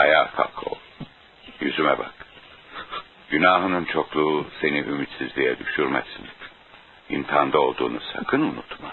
Ayağa kalk oğlum. Yüzüme bak. Günahının çokluğu seni ümitsizliğe düşürmesin. İmtihanda olduğunu sakın unutma.